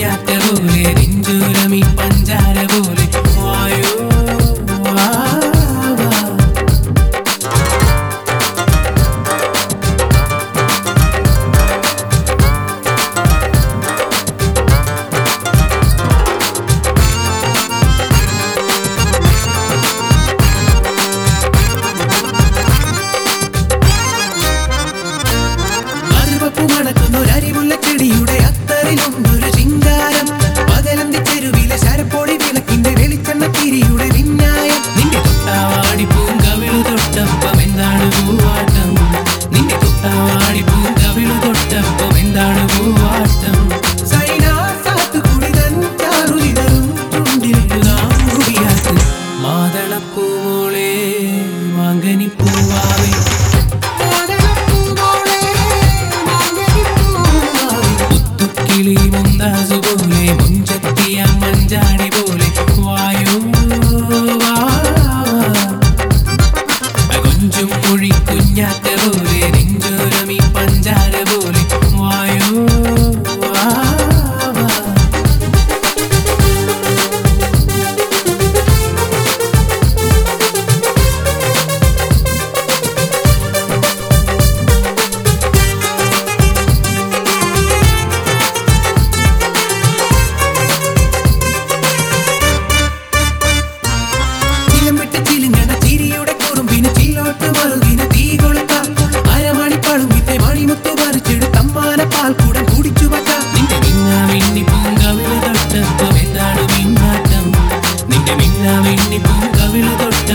ya te volveré. തിരിയുടെ വിന്നായം നിന്റെ തൊട്ടാവാടി പൂങ്കവിളു തൊട്ടപ്പം എന്താണ് പൂവാട്ടം? നിന്റെ തൊട്ടാവാടി പൂങ്കവിളു തൊട്ടപ്പം എന്താണ് പൂവാട്ടം? മാതളപ്പൂമോളെ മകനിപ്പൂവാ മിന്നാമിന്നി പൂങ്കവിള തൊട്ട